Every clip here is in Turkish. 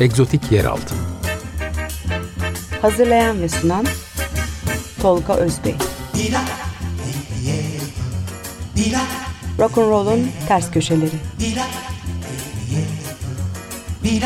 Egzotik Yeraltı. Hazırlayan ve sunan Tolga Özbey. Rock'n'Roll'un ters köşeleri. Bir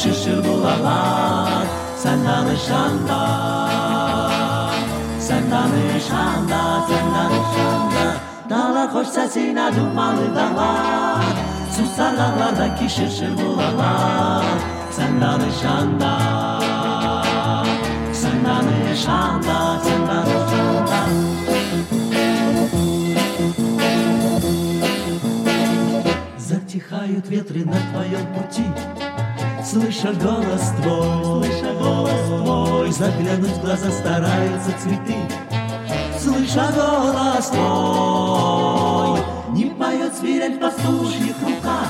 dağlardaki şışır bulalar Sen danışanda Sen danışanda, sen danışanda Dağlar hoş sesine dumanlı dağlar Susar dağlardaki şırşır bulalar Sen danışanda Sen danışanda, sen danışanda Затихают ветры на твоем пути Слыша голос твой, слыша голос твой. Заглянуть в глаза стараются цветы. Слыша голос твой. Не поет свирель в пастушьих руках.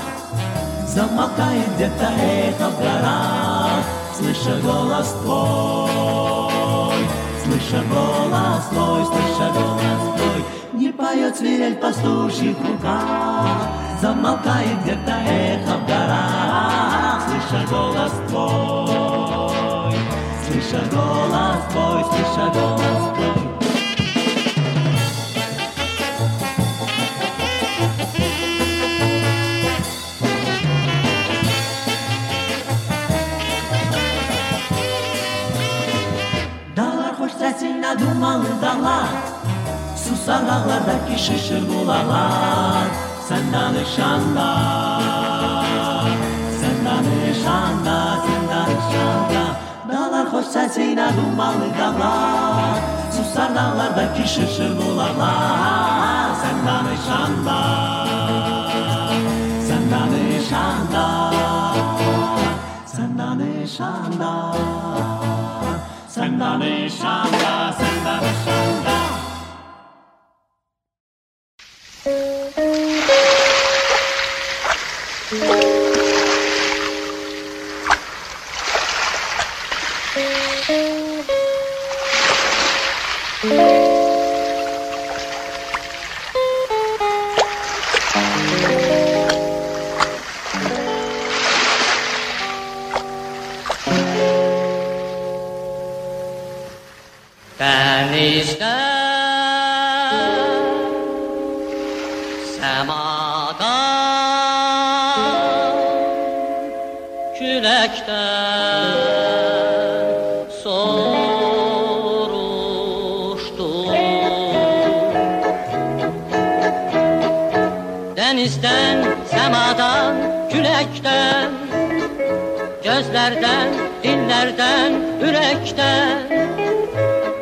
Замолкает где-то эхо в горах. Слыша голос твой. Слыша голос твой, слыша голос твой. Не поет свирель в пастушьих руках. Замолкает где-то эхо в горах słyszę golaz Twój, słyszę golaz Twój, słyszę golaz Twój. Sesine dumanlı dağlar Susan dağlardaki şişir bulalar. Sen danışanlar. Sen danışanda, sen danışanda Dağlar hoş sesiyle dumanlı dağlar. Susar dağlardaki şışır bulalar Sen danışanda Sen danışanda Sen danışanda Sen danışanda, sen danışanda Denizden, semadan, küləkdən, gözlərdən, dillərdən, ürəkdən.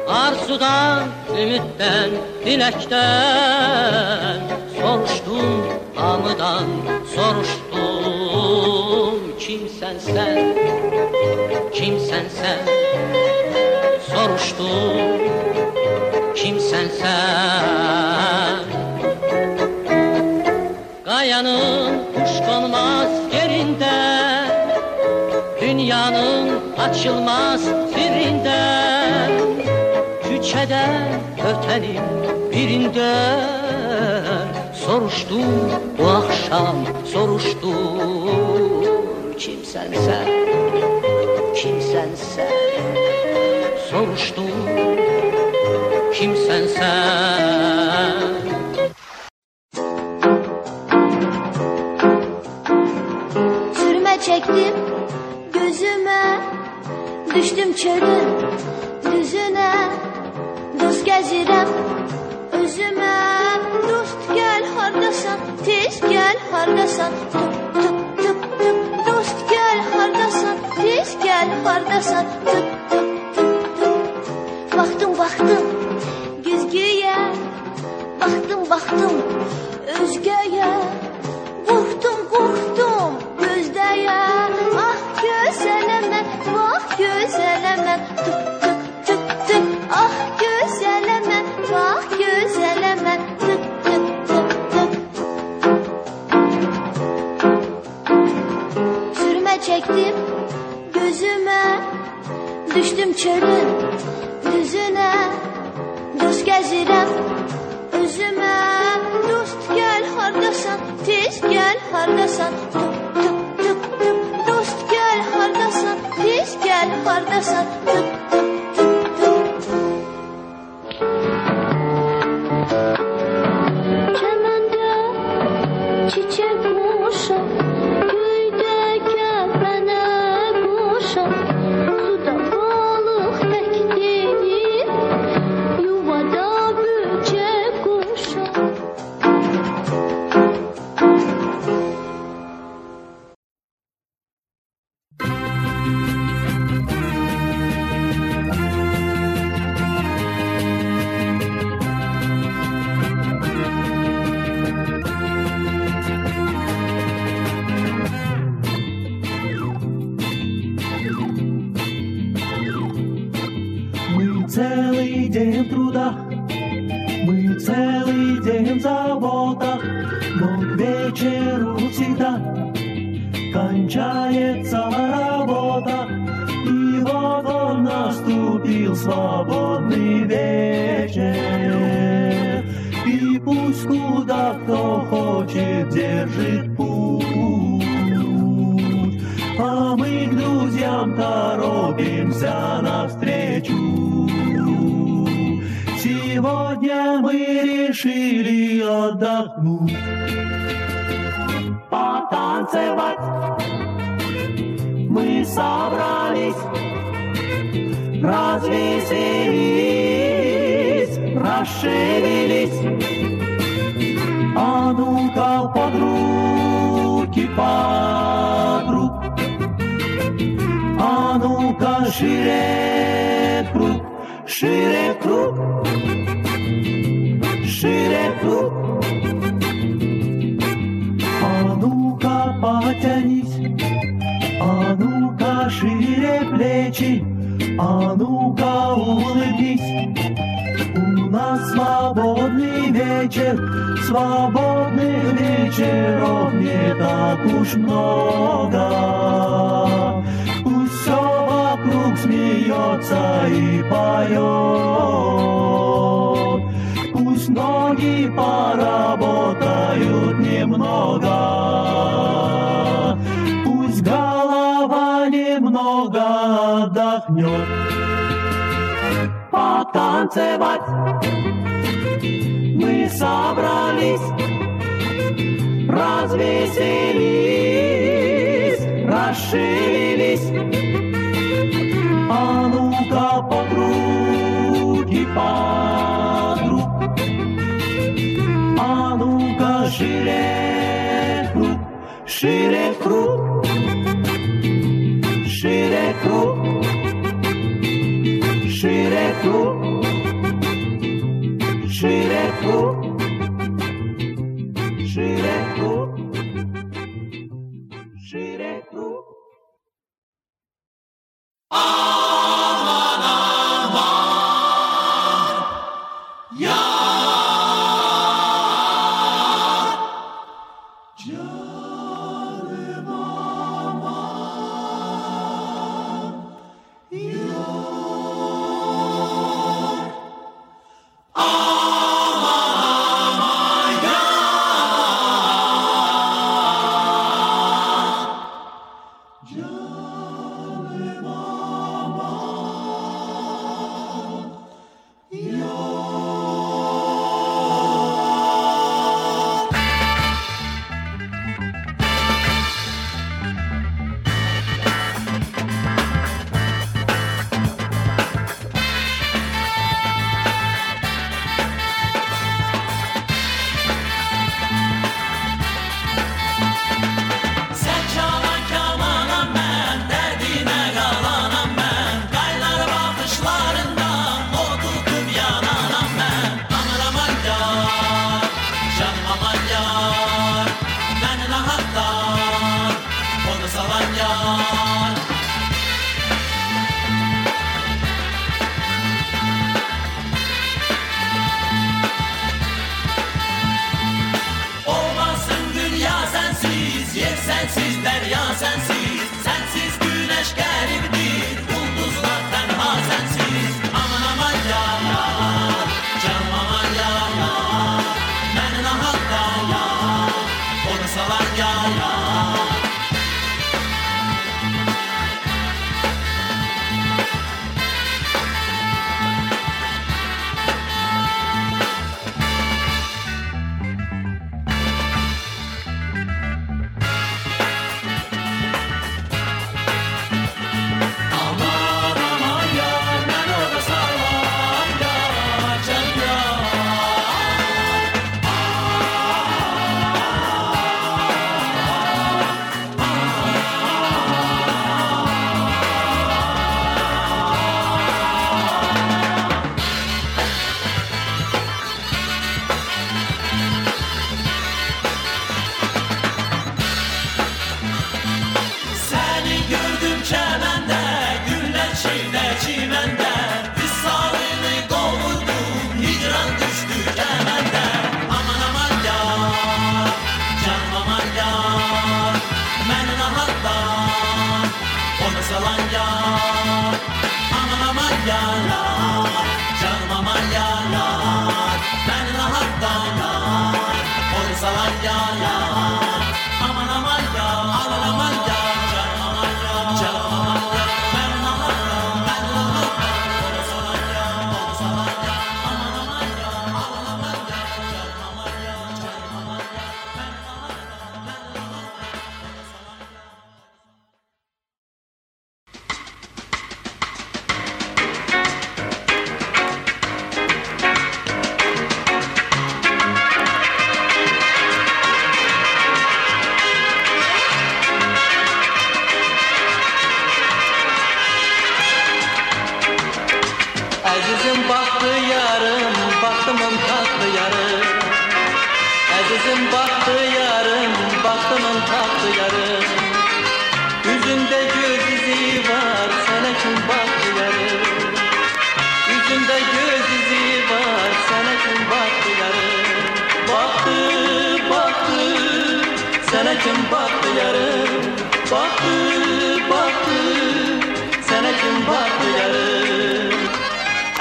Arzudan, ümitten, dilekten Soruştum hamıdan, soruştum Kimsen sen, kimsen sen Soruştum, kimsen sen Kayanın kuşkonmaz yerinde. Dünyanın açılmaz sirrinden Küçeden ötenin birinden Soruştum bu akşam soruştum Kimsen sen, kimsen sen Soruştum kimsen sen Düşdüm çölün düzünə Dost gəzirəm özümə Dost gəl hardasan, tez gəl hardasan Tıp tıp tıp tıp Dost gəl hardasan, tez gəl hardasan Tıp tıp tıp tıp Baxdım, baxdım güzgüyə Baxdım, baxdım özgə gözüme Düştüm çölün düzüne. Dost gezirem özüme Dost gel hardasan tez gel hardasan Tık tık tık tık Dost gel hardasan tez gel hardasan Tık А ну-ка под руки, под рук. А ну-ка шире круг, шире круг, шире круг. А ну-ка потянись, а ну-ка шире плечи, а ну-ка улыбнись. Нас свободный вечер, свободных вечеров не так уж много. Пусть все вокруг смеется и поет. Пусть ноги поработают немного. Пусть голова немного отдохнет потанцевать. Мы собрались, развеселись, расшевелись. А ну-ка под руки, под рук. А ну-ка шире круг, шире круг, шире круг. Шире круг, Oh.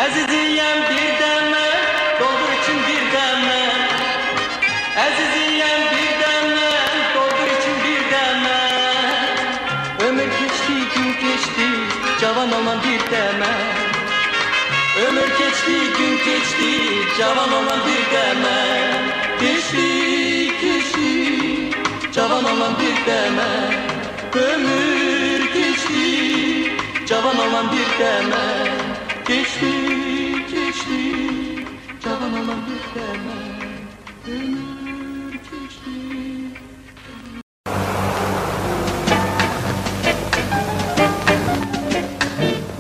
Aziziyem bir deme, doldur için bir deme. Aziziyem bir deme, doldur için bir deme. Ömür geçti, gün geçti, cavan olman bir deme. Ömür geçti, gün geçti, cavan olman bir deme. Geçti, geçti, cavan olman bir deme. Ömür geçti, cavan olman bir deme. Geçti,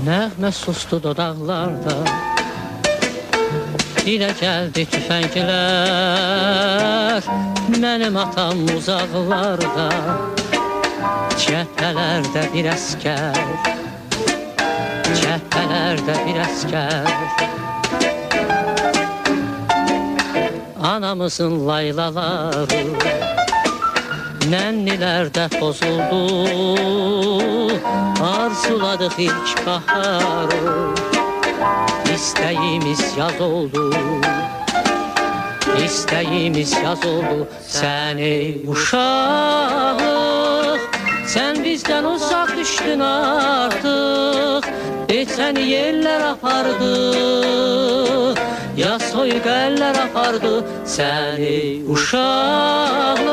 Nəğmə sustu dodaqlarda Dilə gəldi tüfənglər Mənim atam uzaqlarda. Cəbhələrdə bir əskər Cəbhələrdə bir əskər Anamızın laylaları Nənnilərdə pozuldu Arzuladıq ilk baharı İstəyimiz yaz oldu. İstəyimiz yaz oldu Səni uşaq Sən bizdən uzaq düşdün artıq Səni yerlər apardı Ya soyuq əllər apardı. Səni uşaqlıq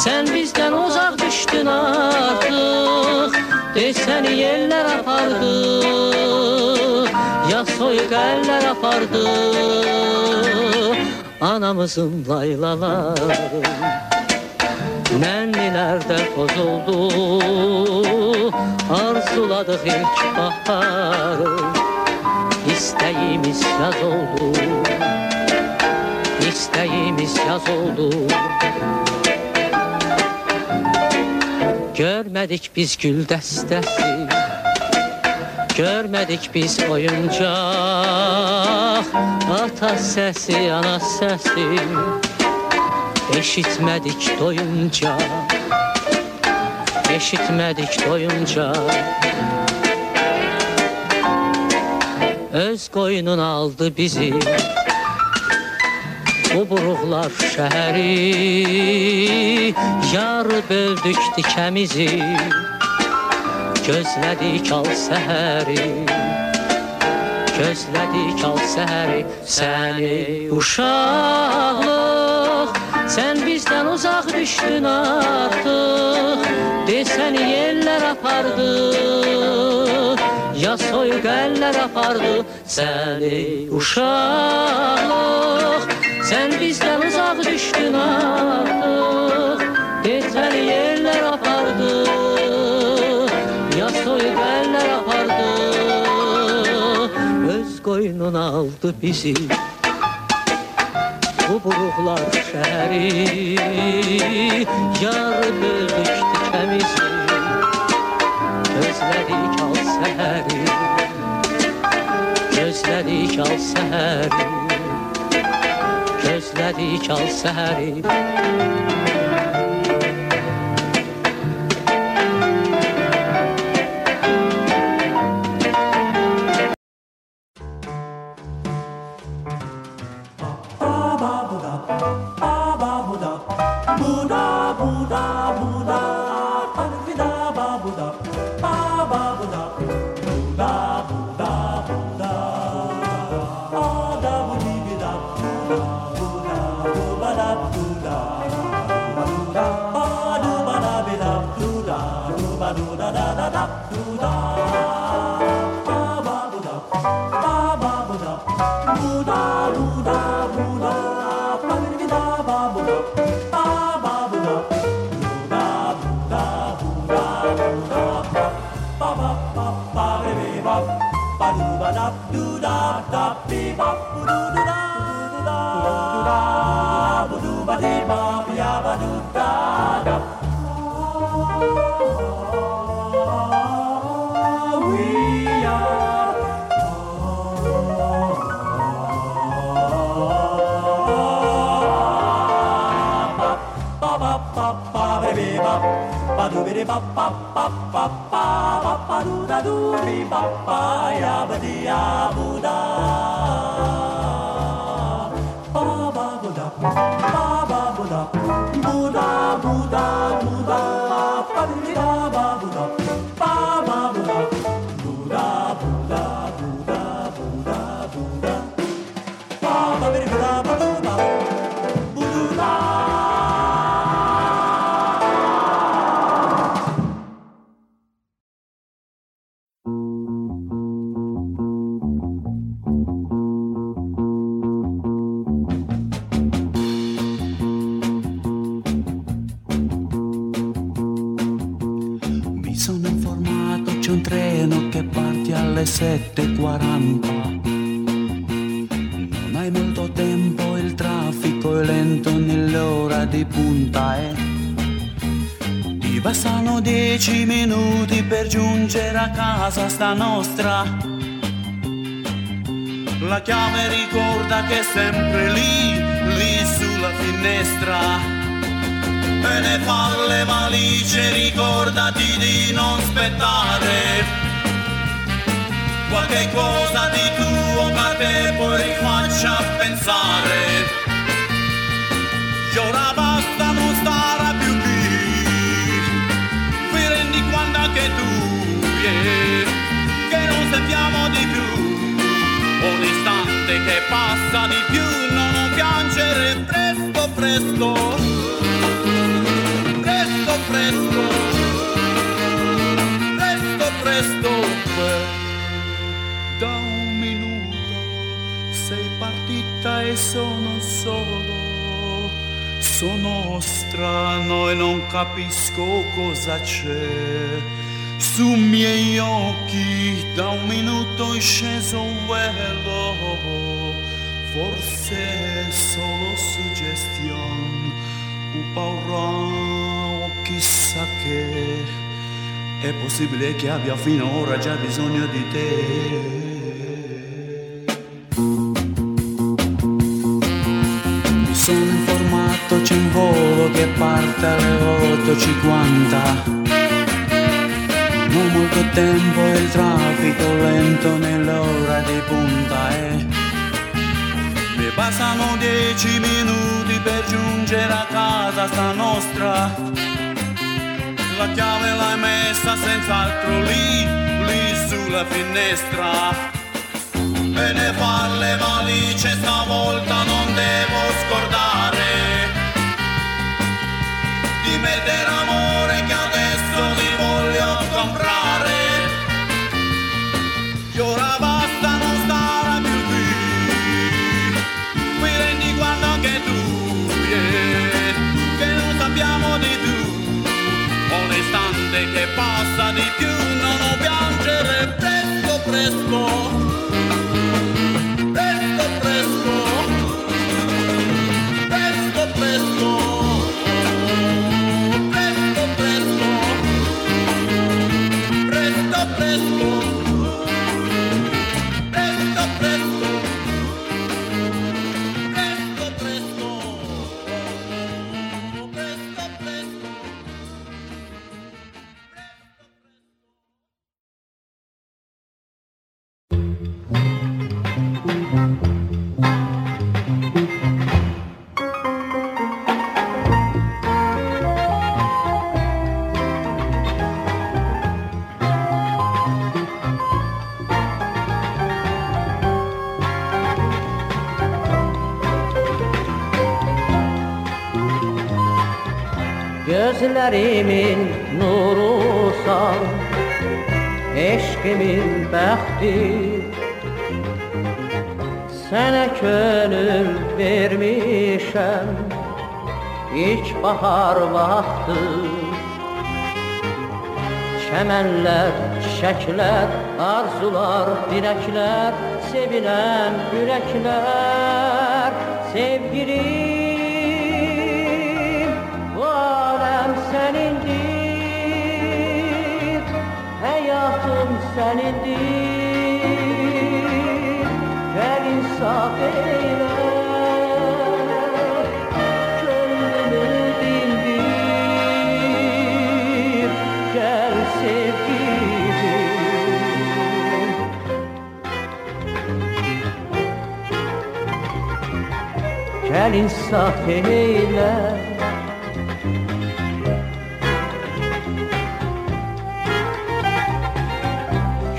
Sən bizdən uzaq düşdün artıq Et səni yerlər apardı Ya soyuq əllər apardı. Anamızın laylaları Nənnilərdə pozuldu Arzuladıq ilk baharı İstəyimiz yaz oldu İstəyimiz yaz oldu. Görmədik biz gül dəstəsi Görmədik biz oyuncaq Ata səsi, ana səsi Eşitmədik doyunca eşitmedik doyunca Öz koynun aldı bizi. Bu buruqlar şəhəri Yar böldük dikəmizi Gözlədik al səhəri Gözlədik al səhəri Səni uşaqlıq Sən bizdən uzaq düşdün artıq Desəni yerlər apardı. Ya soyuq əllər apardı. Səni uşaqlıq Sən bizdən uzaq düşdün artıq Desəni yerlər apardı. Ya soyuq əllər apardı. Öz qoynuna aldı bizi buruqlar şəhəri Yar böldük dikəmizi Gözlədik al səhəri Gözlədik al səhəri Gözlədik al səhəri be ba ba ba ba ba ba do da do di ba ba ya ba di ya boo. Un treno che parte alle 7.40. Non hai molto tempo, il traffico è lento nell'ora di punta e ti bastano dieci minuti per giungere a casa sta nostra. La chiave ricorda che è sempre lì, lì sulla finestra. E ne fa le valigie, ricordati di non aspettare. Qualche cosa di tuo che te poi faccia pensare. E ora basta non stare più qui. Vi rendi conto che tu, yeah, che non sentiamo di più. Un istante che passa di più, non piangere presto, presto presto, presto, presto, da un minuto sei partita e sono solo, sono strano e non capisco cosa c'è. Su miei occhi da un minuto è sceso un velo, forse solo suggestione un paura che è possibile che abbia finora già bisogno di te. Mi sono informato, c'è un volo che parte alle 8.50. Non molto tempo il traffico lento nell'ora di punta e mi passano dieci minuti per giungere a casa sta nostra La chiave l'hai messa senz'altro lì, lì sulla finestra. E ne fa le valigie stavolta non devo scordare. Di mettere amore che adesso ti voglio comprare. E ora basta non stare più qui. Mi rendi quando anche tu yeah, Che non sappiamo di tu istante che passa di più Non piangere presto Presto Gözlerimin nurusan Eşkimin bəxti. Sənə könül vermişəm İlk bahar vaxtı. Çəmənlər, çiçəklər, arzular, diləklər Sevilən ürəklər, sevgilim Gəl insaf eylə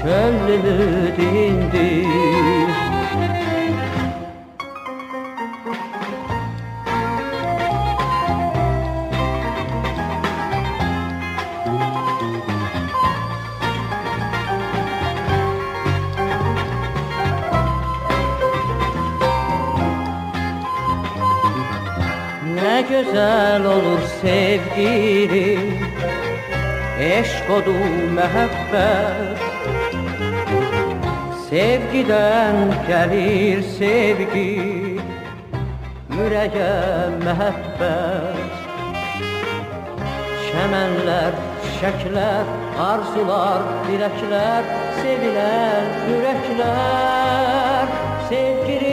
Könlümü dindir güzel olur sevgilim Eşk odu mehabbet. Sevgiden gelir sevgi Yüreğe mehabbet. Çemenler, çiçekler, arzular, dilekler Sevilen yürekler. Sevgilim,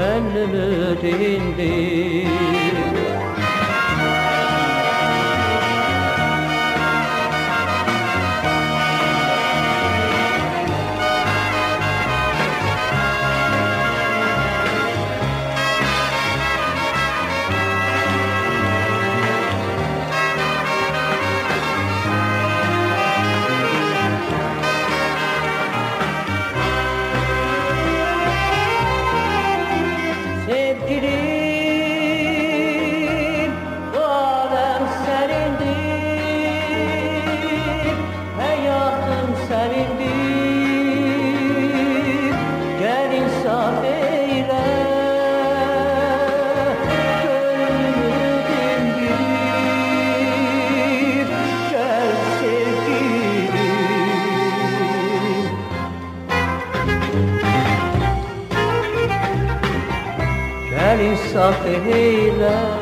Könlümü dindir of the halo.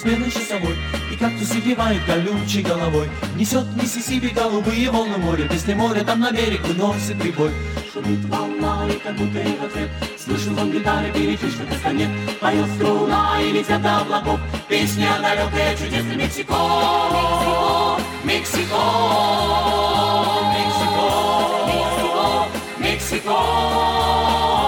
Бессменный часовой И кактусы кивают колючей головой Несет Миссисипи голубые волны моря Песни моря там на берег уносит прибой Шумит волна и как будто и в ответ Слышит он гитары, перекличка кастанет Поет струна и летят до облаков Песня далекая, чудесный Мексико México. México. México. México.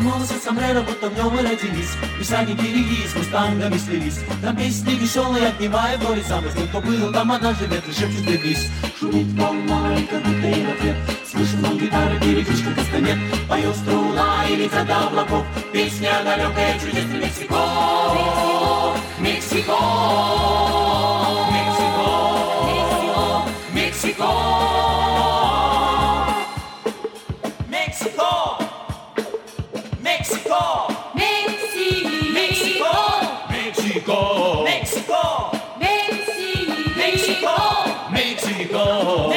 Волосы сомбреро, будто в нем и родились И всадники реки с мустангами слились Там песни веселые, огневая в горе сам С кто был, там она живет и шепчет вернись Шумит волна, и как будто и в ответ Слышит он гитары, перекличка кастанет Поет струна и летят до облаков Песня далекая, чудесный Мексико México. México. México. Мексико! Oh.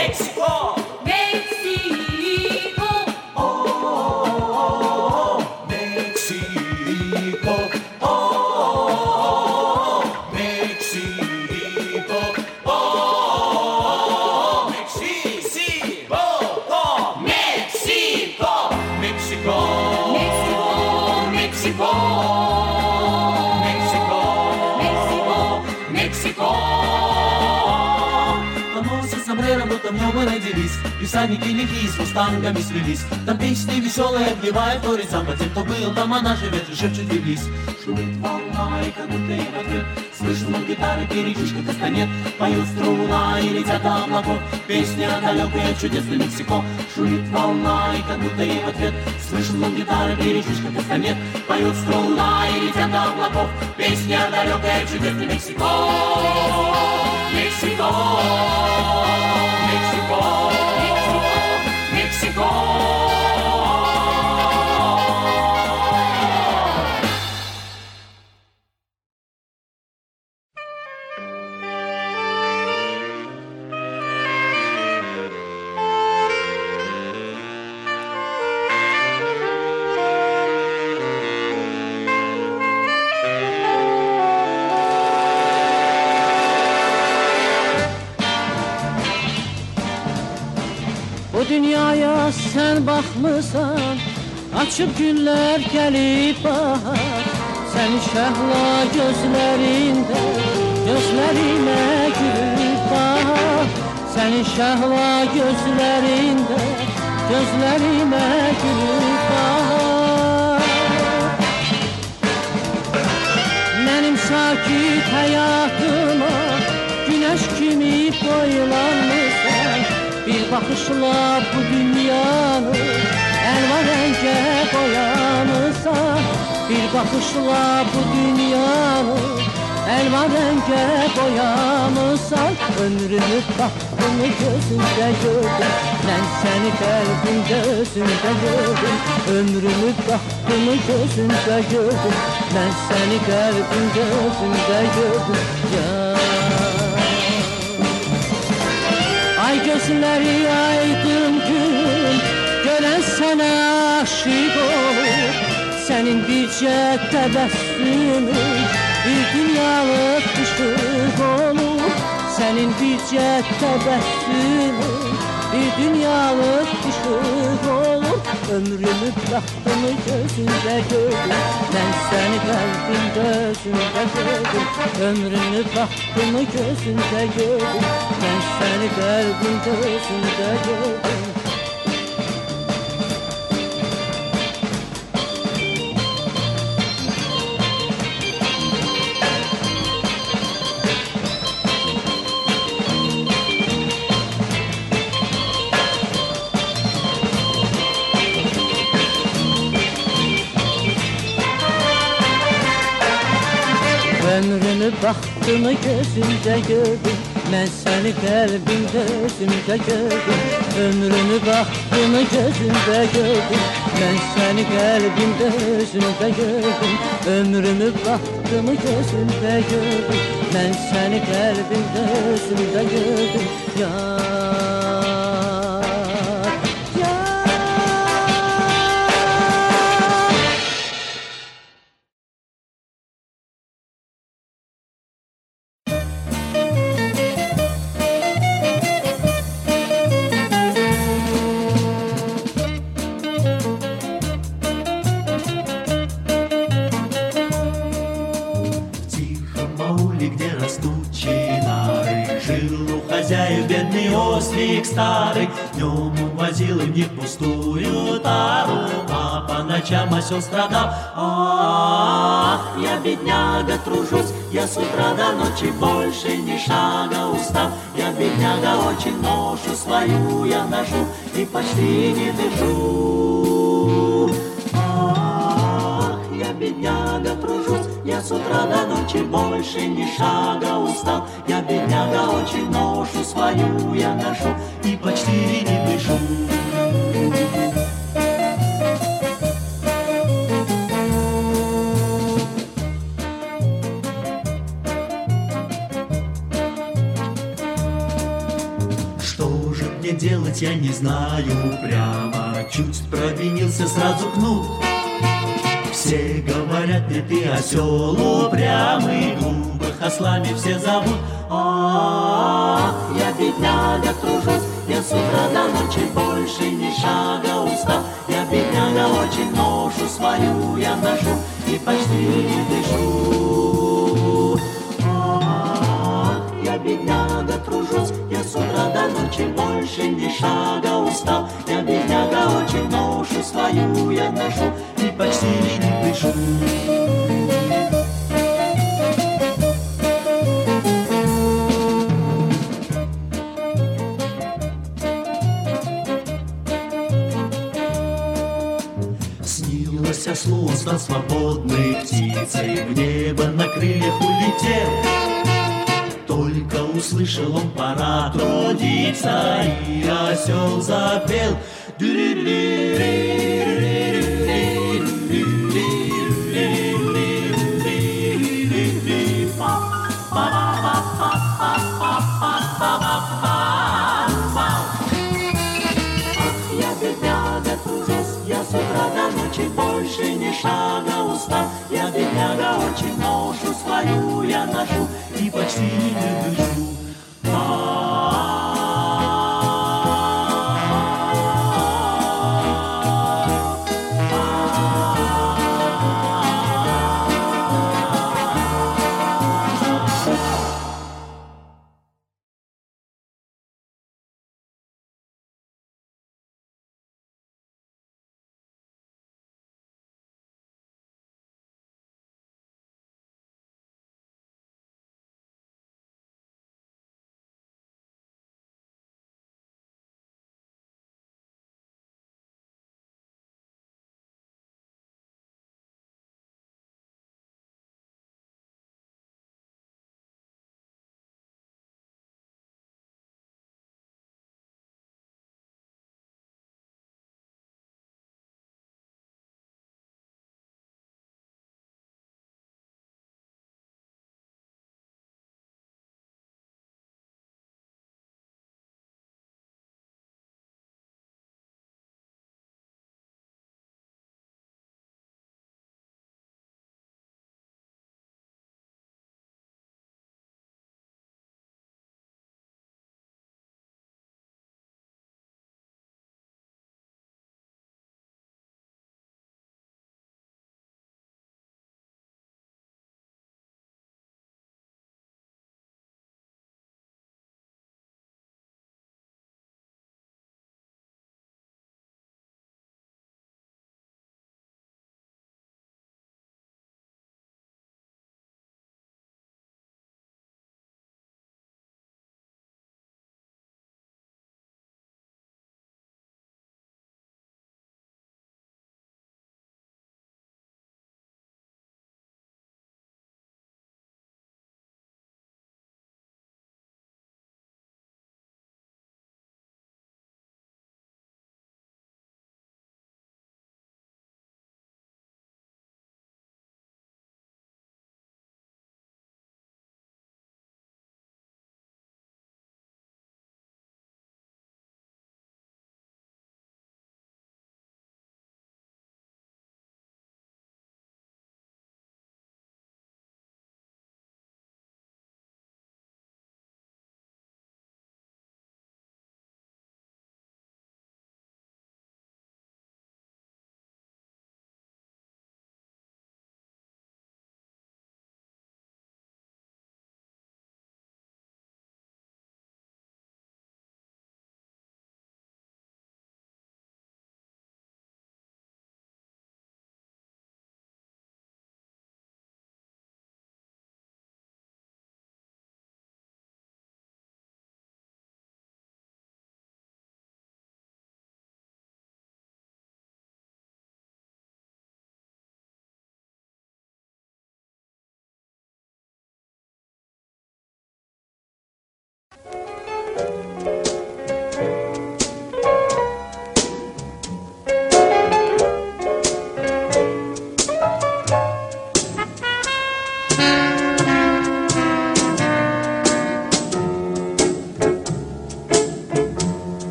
Нем и всадники лихие с мустангами слились. Там песни веселые, вторит сам По тем, кто был, там она живет и шепчет вернись Шумит волна, и как будто и в ответ Слышно гитары, перекличка кастанет. Поют струна и летят облаков Песня далекая, чудесный Мексико. Шумит волна, и как будто и в ответ Слышно гитары, перекличка кастанет. Поют струна и летят облаков Песня далекая, чудесный Мексико. México. Açıb günlər gəlib bahar. Sən şəhla gözlərində Gözlərimə gülüb bahar. Sən şəhla gözlərində Gözlərimə gülüb bahar. Mənim sakit həyatıma Günəş kimi boylanmışsan Bir baxışla bu dünyanı Renge boyanırsan Bir bakışla bu dünyanı Elvan renge boyanırsan Ömrümü baktığını gözünde gördüm Ben seni kalbimde özünde gördüm. Ömrümü baktığını gözünde gördüm Ben seni kalbimde özünde gördüm. Ya. Ay gözleri aydın gün Gören sana aşık olur Sənin bircə təbəssümün Bir dünyalık düşük olur. Sənin bircə təbəssümün Bir dünyalık düşük olur. Ömrümü tahtımı gözündə gördüm. Mən səni qəlbimdə özümdə gördüm. Ömrümü tahtımı gözündə gördüm. Mən səni qəlbimdə özümdə gördüm. Baktımı gözümde gördüm. Ben seni kalbimde özümde gördüm. Ömrümü baktımı gözümde gördüm. Ben seni kalbimde özümde gördüm. Ömrümü baktımı gözümde gördüm. Ben seni kalbimde özümde gördüm. Yar Днем он возил им не пустую тару А по ночам осел страдал. Ах, я бедняга тружусь Я с утра до ночи больше ни шага устал. Я бедняга очень ношу свою я ношу И почти не дышу я с утра до ночи больше ни шага устал. Я бедняга очень ношу свою я ношу и почти не дышу. Что же мне делать, я не знаю прямо Чуть провинился сразу кнут Все говорят мне, ты осел упрямый. Глупых ослами все зовут. Ах, я бедняга тружусь. Я с утра до ночи больше ни шага устал. Я бедняга очень ношу свою я ношу И почти не дышу. Ах, я бедняга тружусь, я с утра до ночи больше ни шага устал. Я бедняга очень ношу свою я ношу почти не дышу. Снилось ослу, стал свободной птицей, в небо на крыльях улетел. Только услышал он, пора трудиться, и осел запел. Я Tipo assim,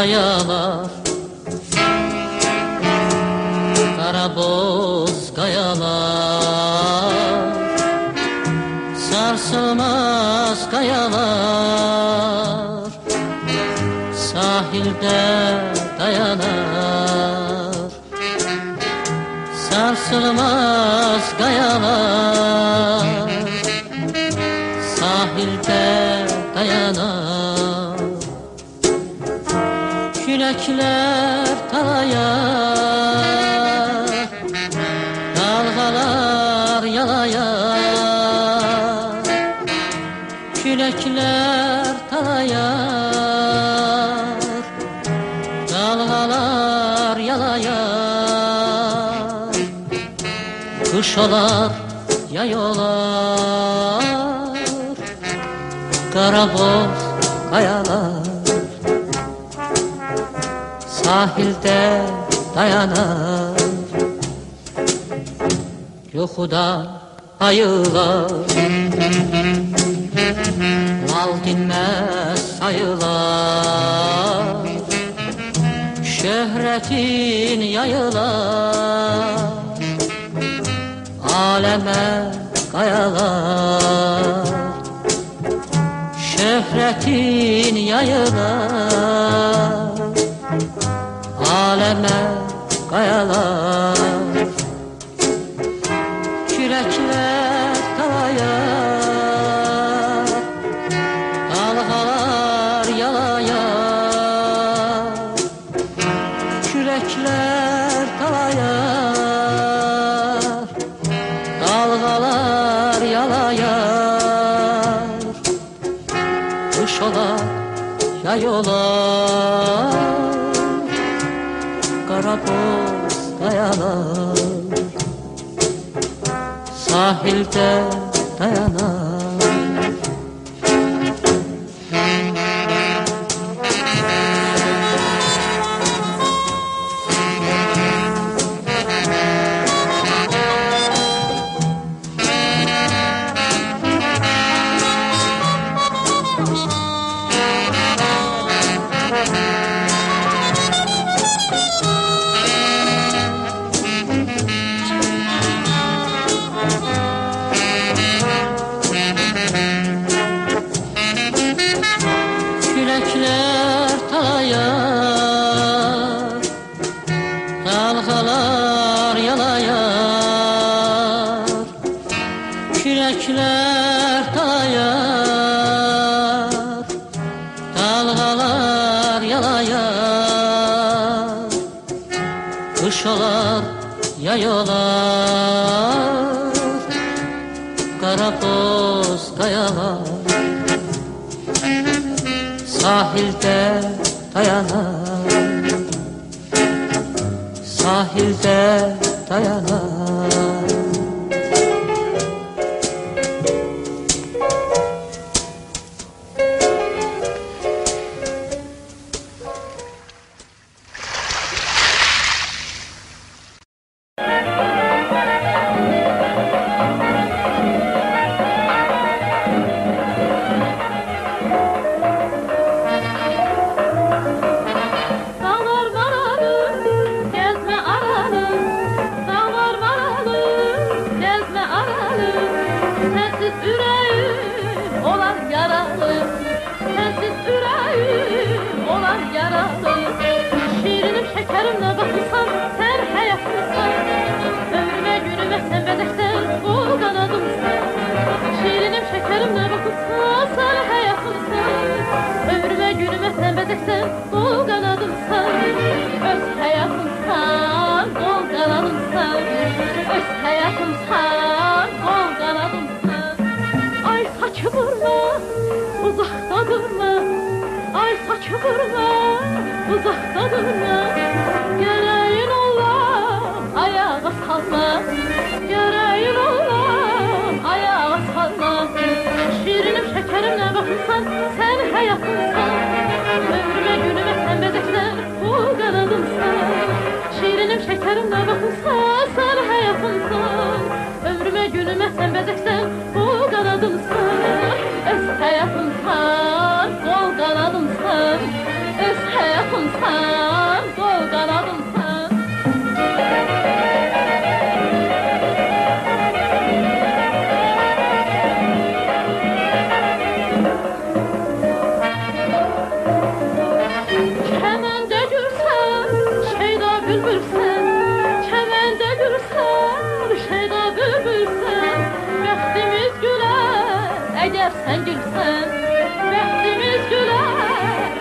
kayalar. Karaboz kayalar. Sarsılmaz kayalar. Sahilde dayanar Sarsılmaz yayolar, yayolar Karaboz kayalar Sahilde dayanar. Yokuda ayılar Lal dinmez sayılar. Şöhretin yayılar aleme kayalar. Şöhretin yayılar Aleme kayalar. da yola Karapoz kayalar. Sahilde dayalar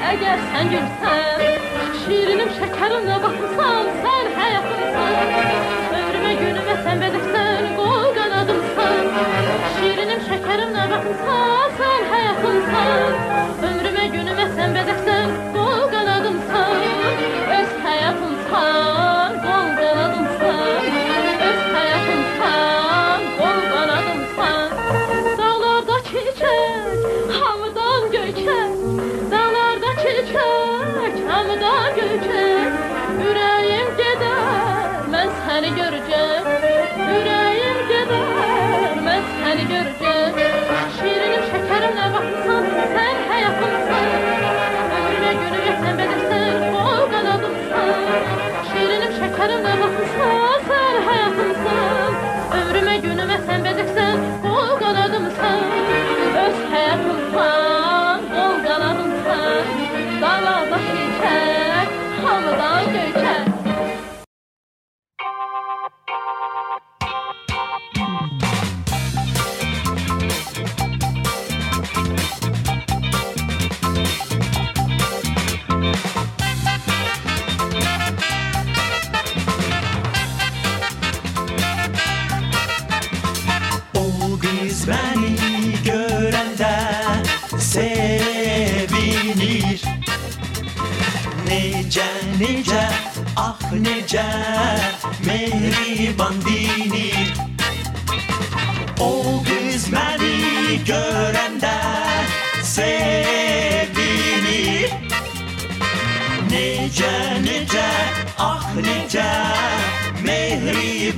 əgər sən gülsən Şirinim şəkərimlə baxırsan sən həyatımsan Ömrümə günümə sən bədəksən qol qanadımsan Şirinim şəkərimlə baxırsan sən həyatımsan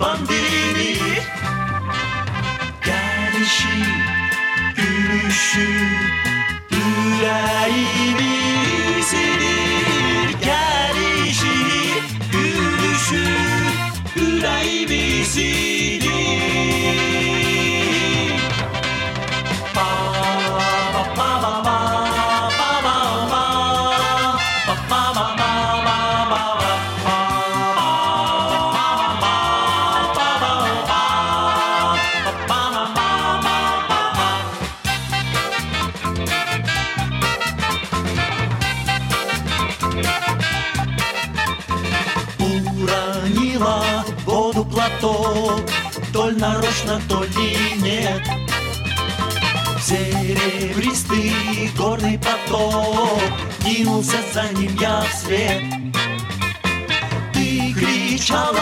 Bundy. конечно, то ли нет. Серебристый горный поток Кинулся за ним я вслед Ты кричала,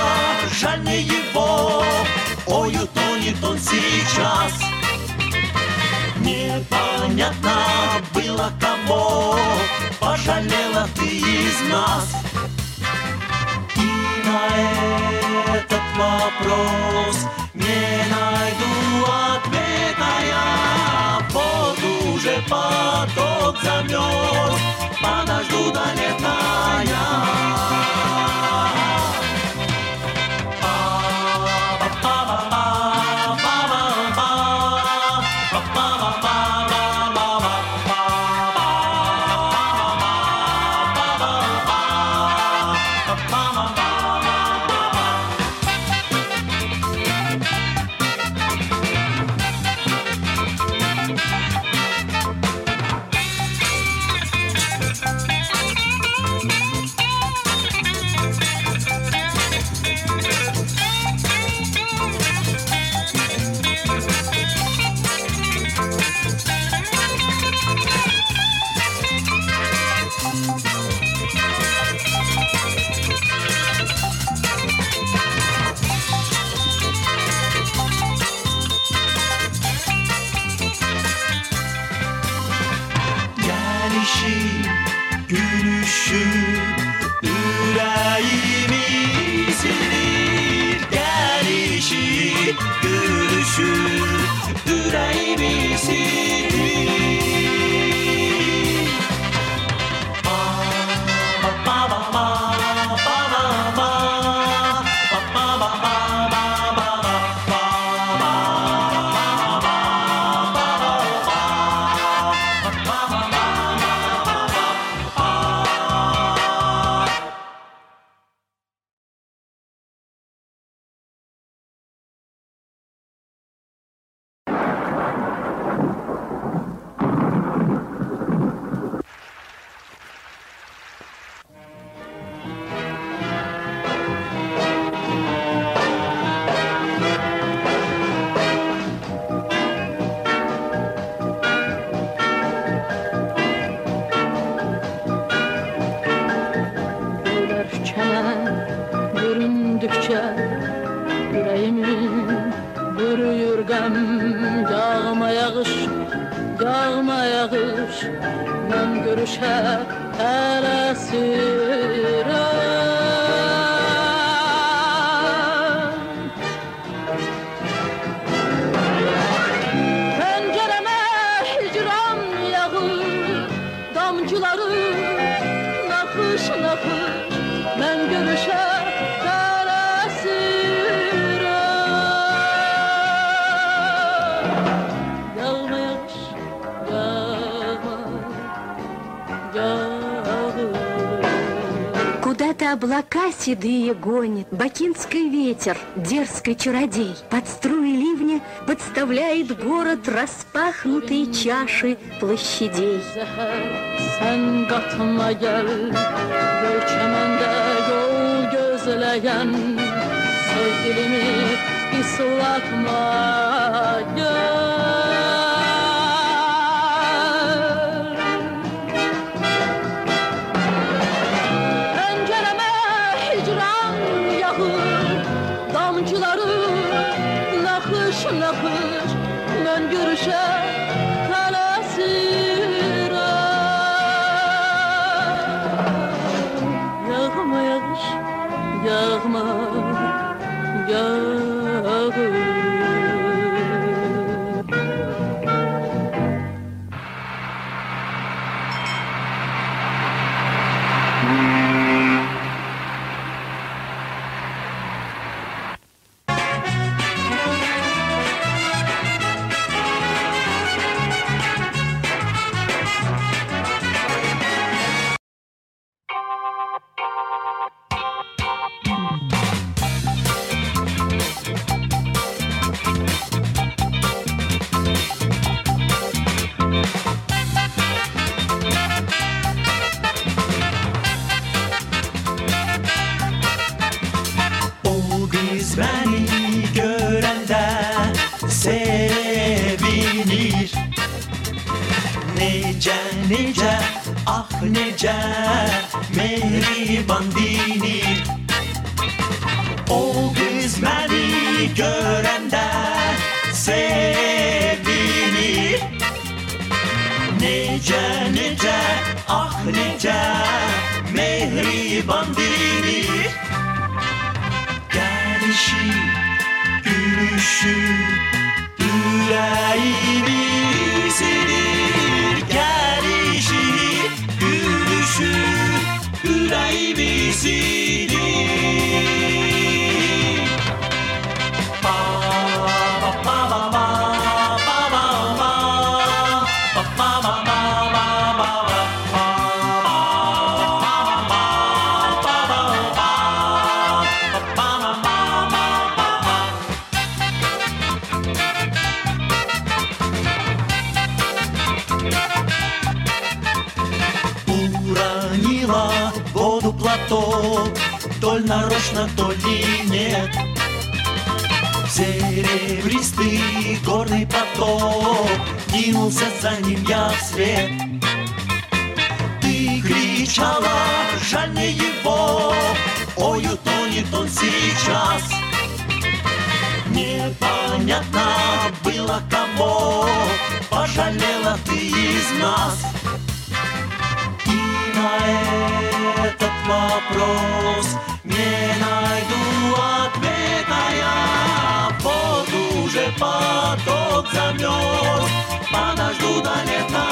жаль мне его. Ой, утонет он сейчас. Непонятно было кого Пожалела ты из нас. И на этот вопрос не найду ответа я, воду уже поток замерз, подожду до лета я. Облака седые гонит Бакинский ветер, дерзкий чародей. Под струи ливня подставляет город Распахнутые чаши площадей. Sevgilimi islatma gəl ah nece mehriban dinir O kız beni görende sevinir Nece nece ah nece mehriban Кинулся за ним я вслед Ты кричала, жаль мне его. Ой, утонет он сейчас. Непонятно было кого Пожалела ты из нас. И на этот вопрос поток замерз Подожду до лета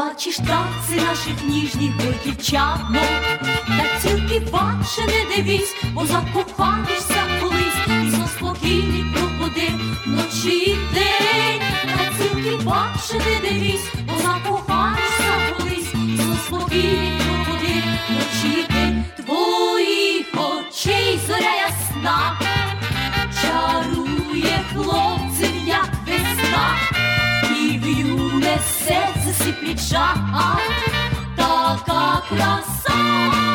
Побачиш танці наших ніжніх бойківчанок, та тільки баче не дивись, бо закохаєшся колись, і сон спокійний пропаде вночі і день, та тільки баче не дивись, бо закохаєшся колись, і сон спокійний пропаде вночі і день. Твоїх очей зоря ясна, чарує хлопців, свіча, така краса.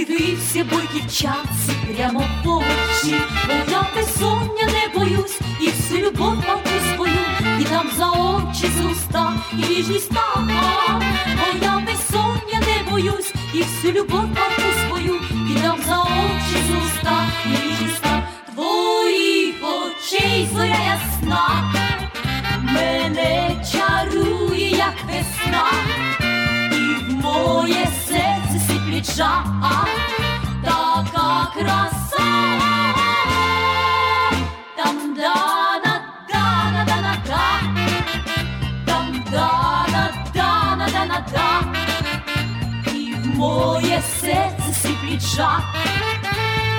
Я подивився, бо дівчатці прямо в очі, бо я безсоння не боюсь, і всю любов палку свою, і там за очі, за уста, і ніжність така. Бо я безсоння не боюсь, і всю любов палку свою, жар, така краса. Там дана, дана, дана, да, там дана, дана, дана, да, і в моє серце сиплять жар,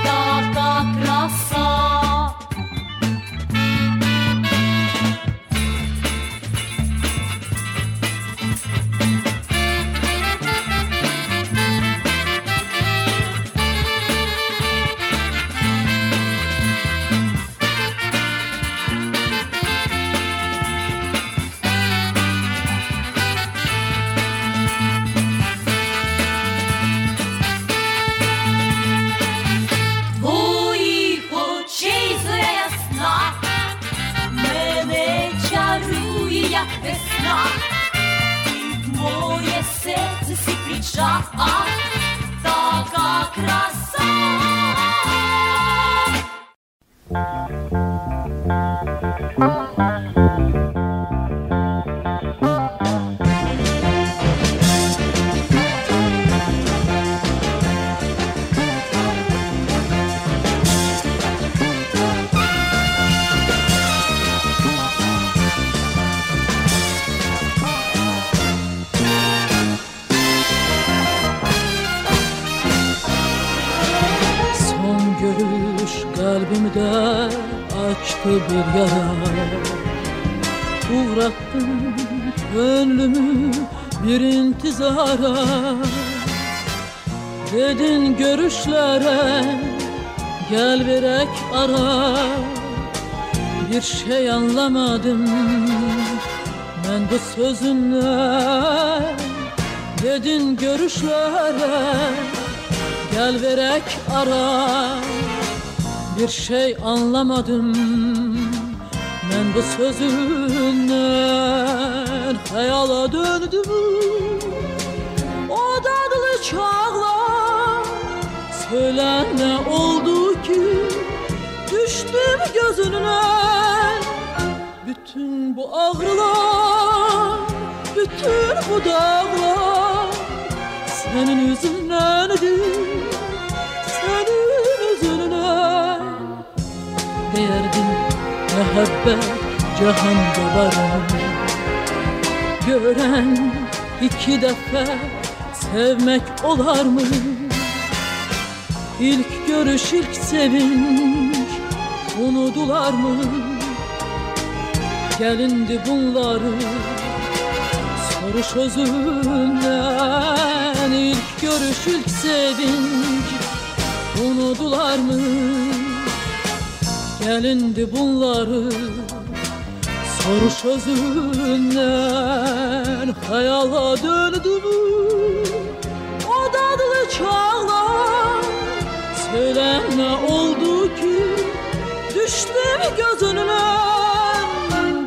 така краса. İntizara Dedin görüşlere gel verek ara. Bir şey anlamadım ben bu sözünden Dedin görüşlere Gel verek ara. Bir şey anlamadım Ben bu sözünden Hayala döndüm çağlar Söyle ne oldu ki Düştüm gözüne Bütün bu ağrılar Bütün bu dağlar Senin yüzündendir Senin yüzünden Derdin mehabbet cihanda varım. Gören iki defa sevmek olar mı? İlk görüş ilk sevinç unudular mı? Gelindi bunları soruş özünden ilk görüş ilk sevinç unudular mı? Gelindi bunları soruş özünden hayala döndü mü? Söyle ne oldu ki düştü mü gözünden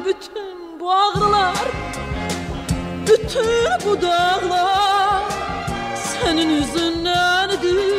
bütün bu ağrılar bütün bu dağlar senin yüzündendir